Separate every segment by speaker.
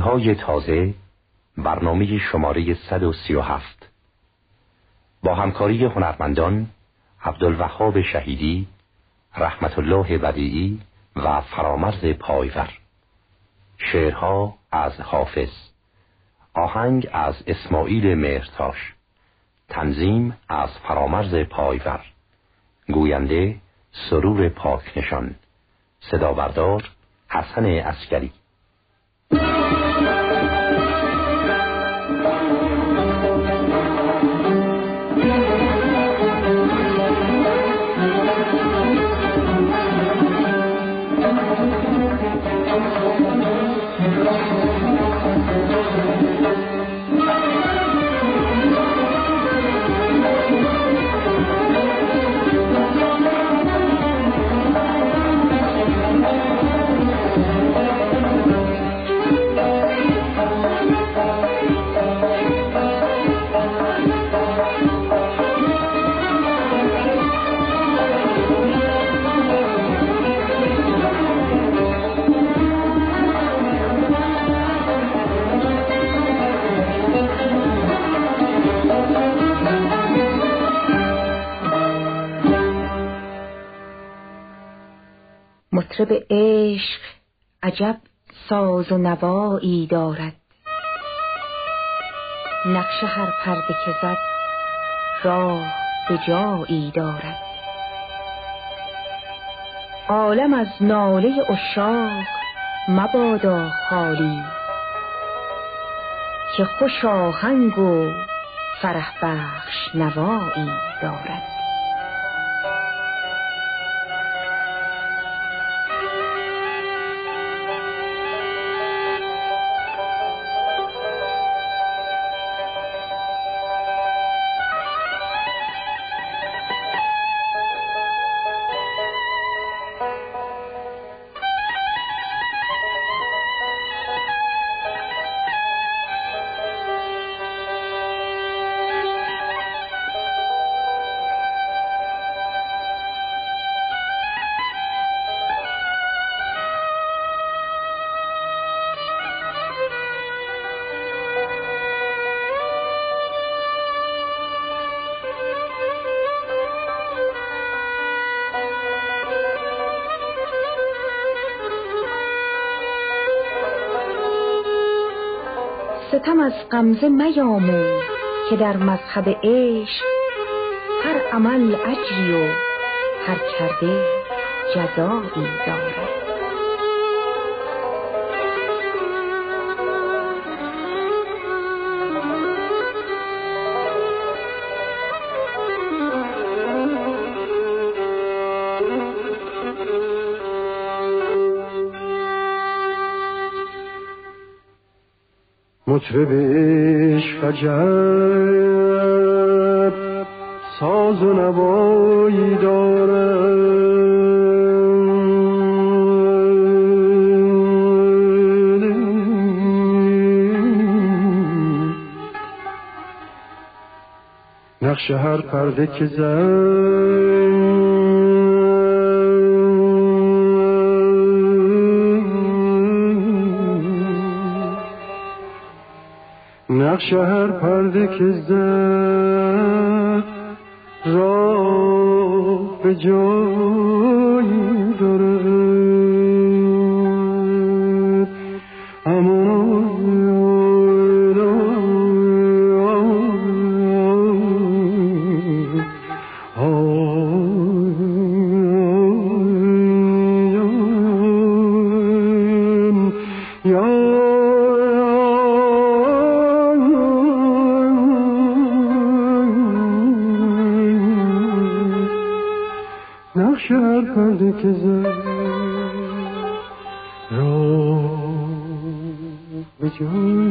Speaker 1: های تازه برنامه شماره 137 با همکاری هنرمندان عبدالوهاب شهیدی رحمت الله بدیعی و فرامرز پایور. شعرها از حافظ. آهنگ از اسماعیل مهرتاش. تنظیم از فرامرز پایور. گوینده سرور پاک نشان صدا بردار حسن اسکری
Speaker 2: ساز و نوایی دارد. نقش هر پرده که زد راه به جایی دارد. عالم از ناله اشاق مبادا خالی که خوش آهنگ و فرح بخش نوایی دارد. ستم از غمزه میاموز که در مذهب عشق هر عمل اجری و هر کرده جزایی دارد.
Speaker 3: مطرب عشق عجب ساز و نوایی دارد نقش هر پرده که زد. نقش هر پرده که زد را به جایی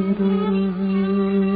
Speaker 3: Guru.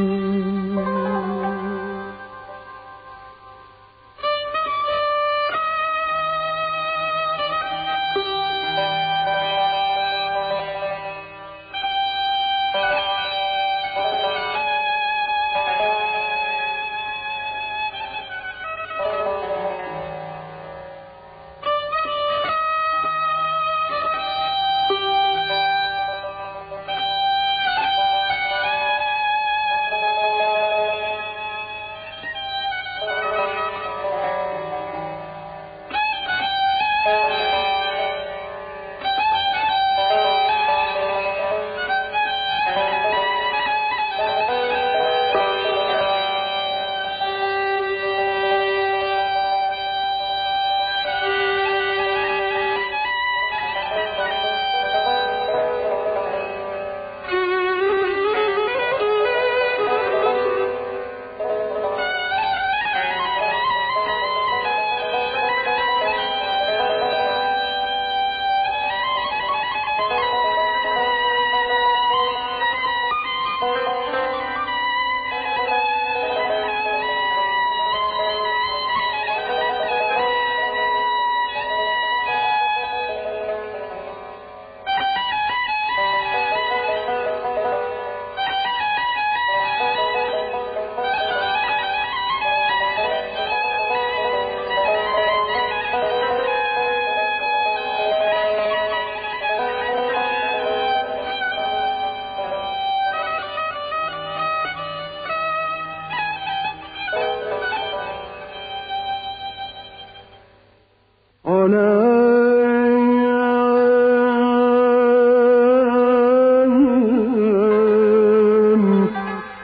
Speaker 3: کنم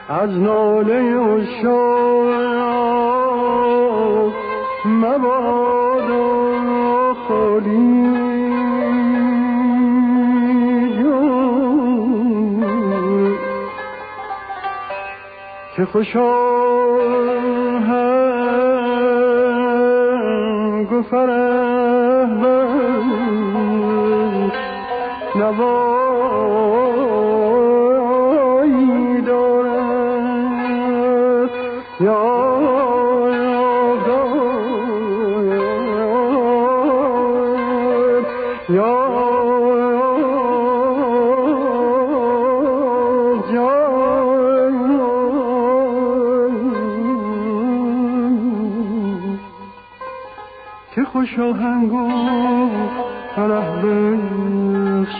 Speaker 3: از ناله و شاق مبادا خالی. که خوشا خوش آهنگ و فرح بخش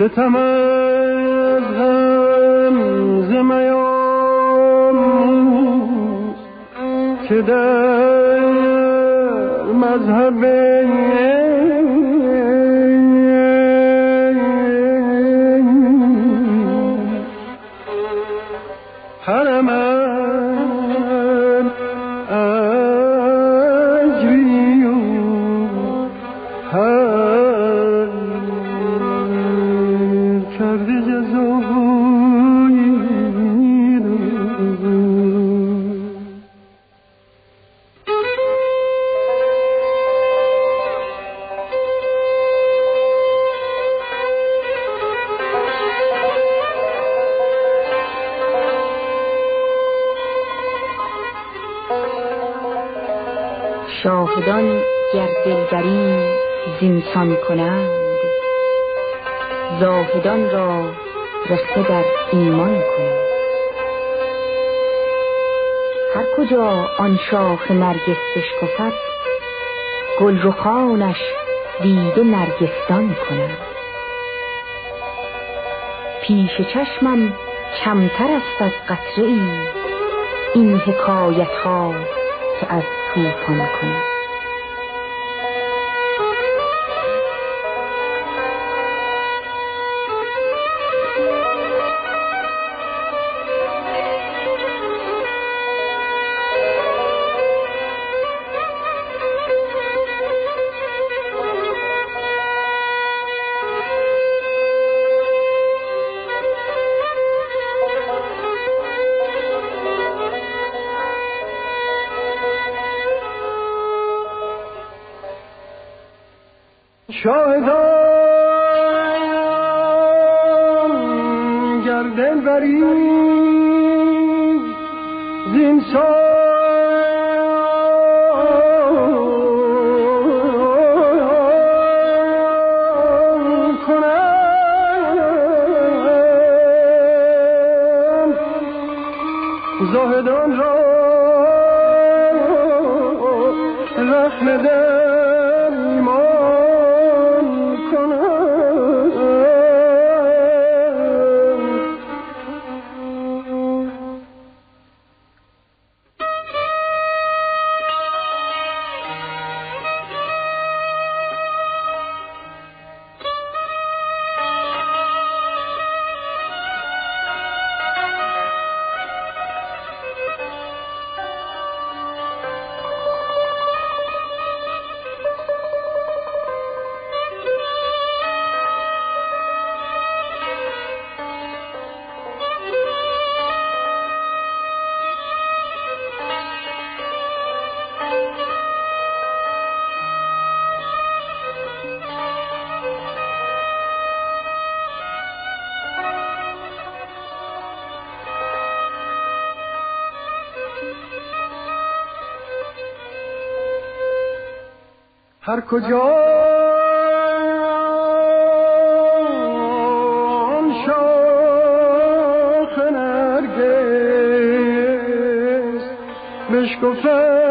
Speaker 3: ستم
Speaker 2: شاهدان گر دلبری زینسان کنند زاهدان را رخته در ایمان کنند. هر کجا آن شاخ نرگس بشکفد گل رخانش دیده نرگسدان کنند. پیش چشمم کمتر است از قطره ای این حکایت ها که از طوفان کنند
Speaker 3: هر کجا شاخ نرگس بشکفه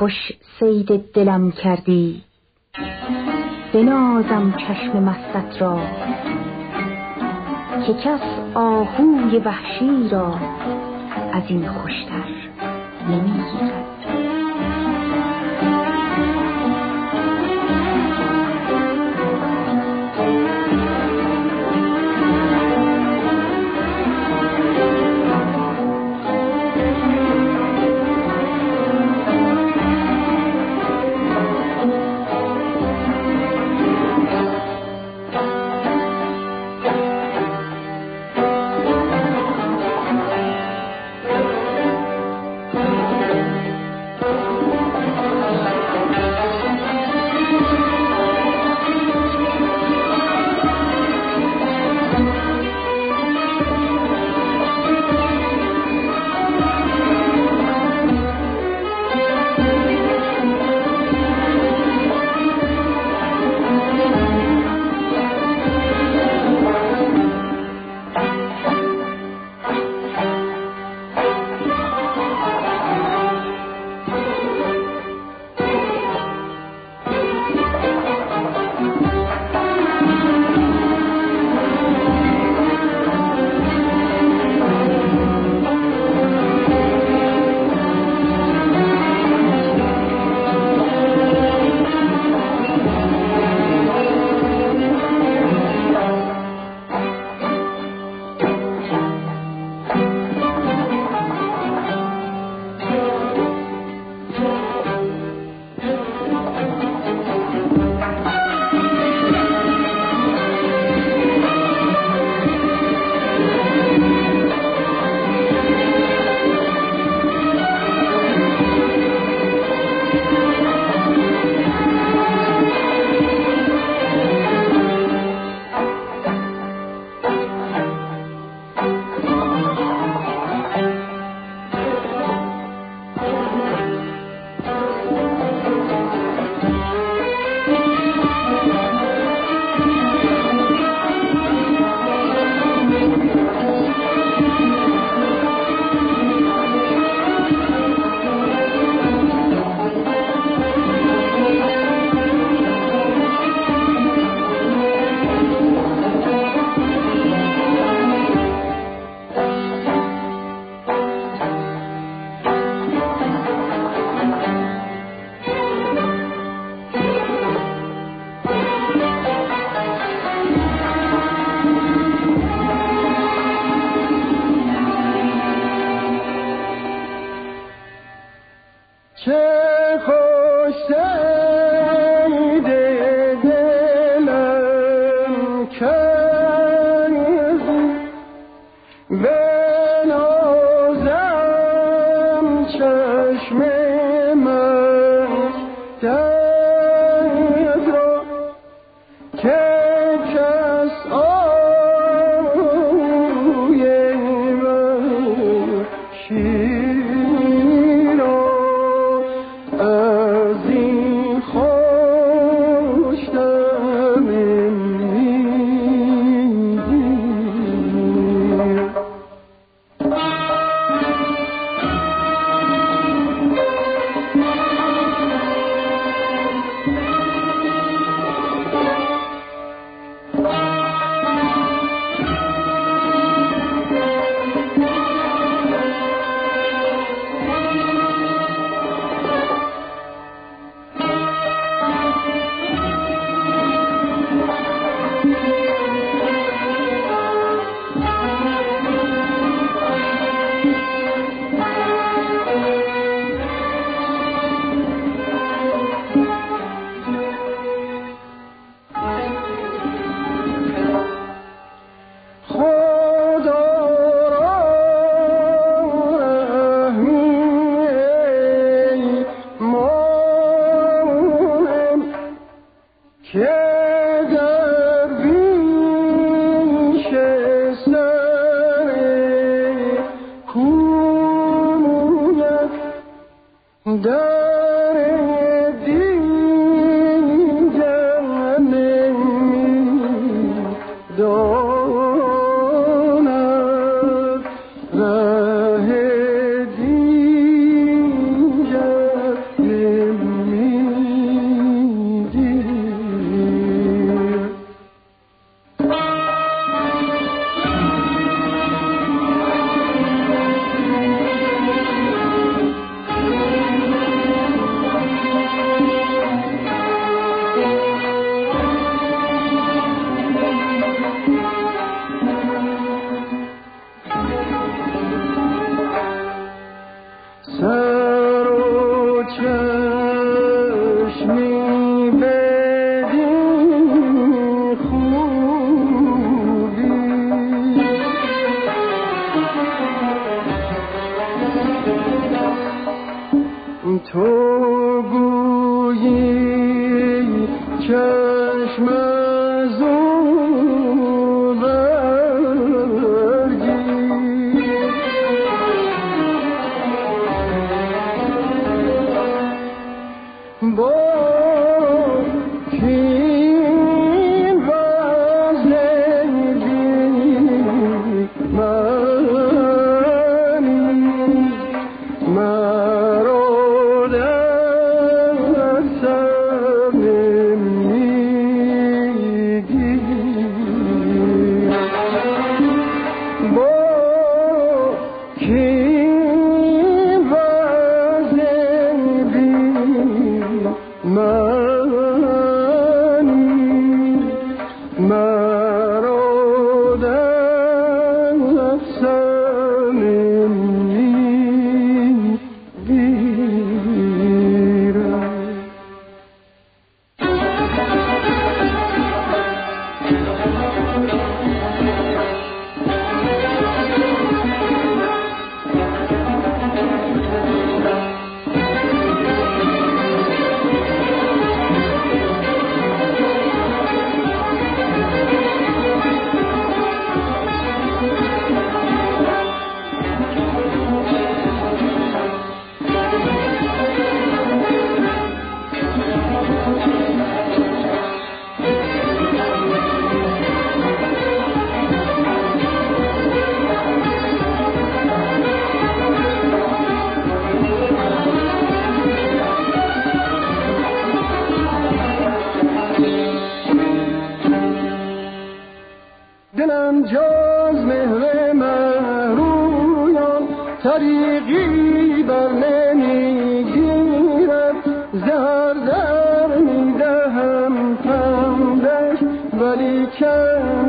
Speaker 3: خوش سید دلم کردی. بنازم چشم مستت را که کس آهوی وحشی را از این خوشتر نمی‌گیرد. Boy, church.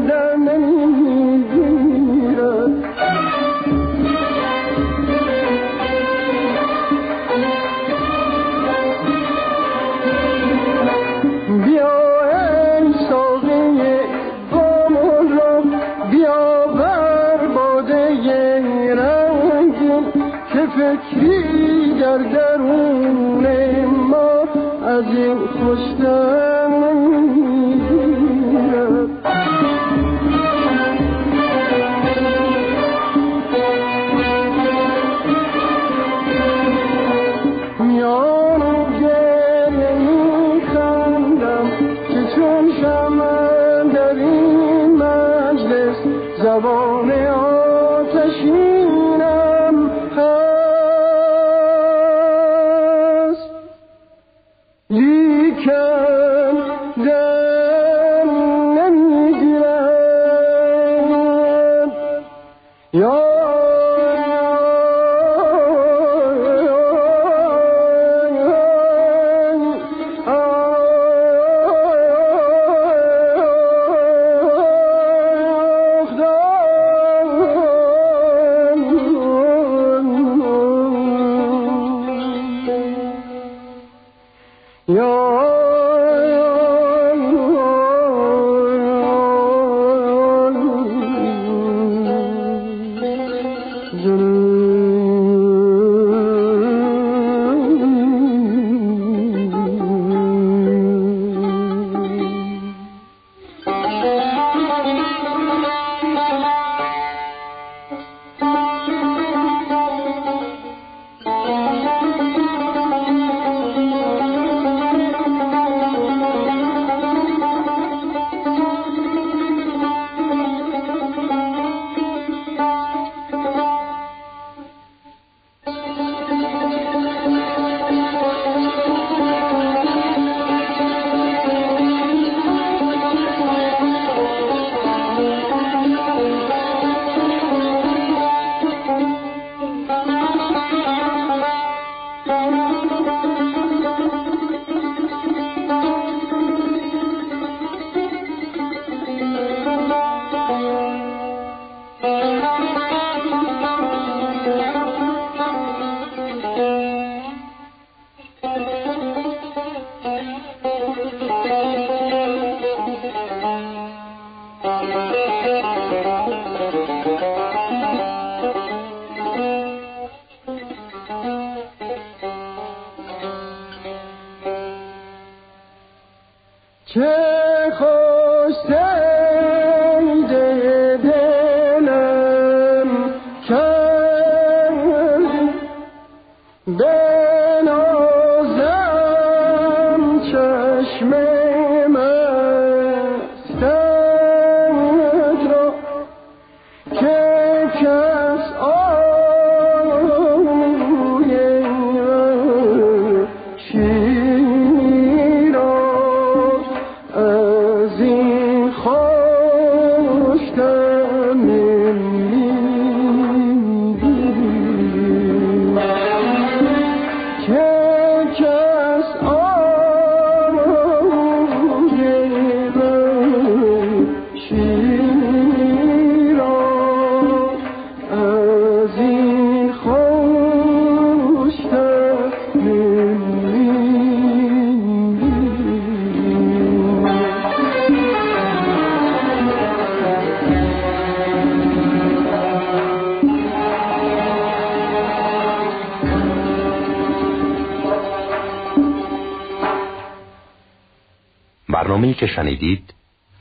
Speaker 3: که
Speaker 1: شنیدید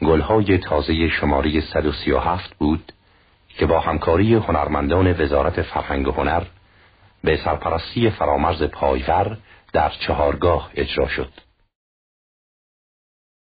Speaker 1: گلهای تازه شماری 137 بود که با همکاری هنرمندان وزارت فرهنگ و هنر به سرپرستی فرامرز پایور در چهارگاه اجرا شد.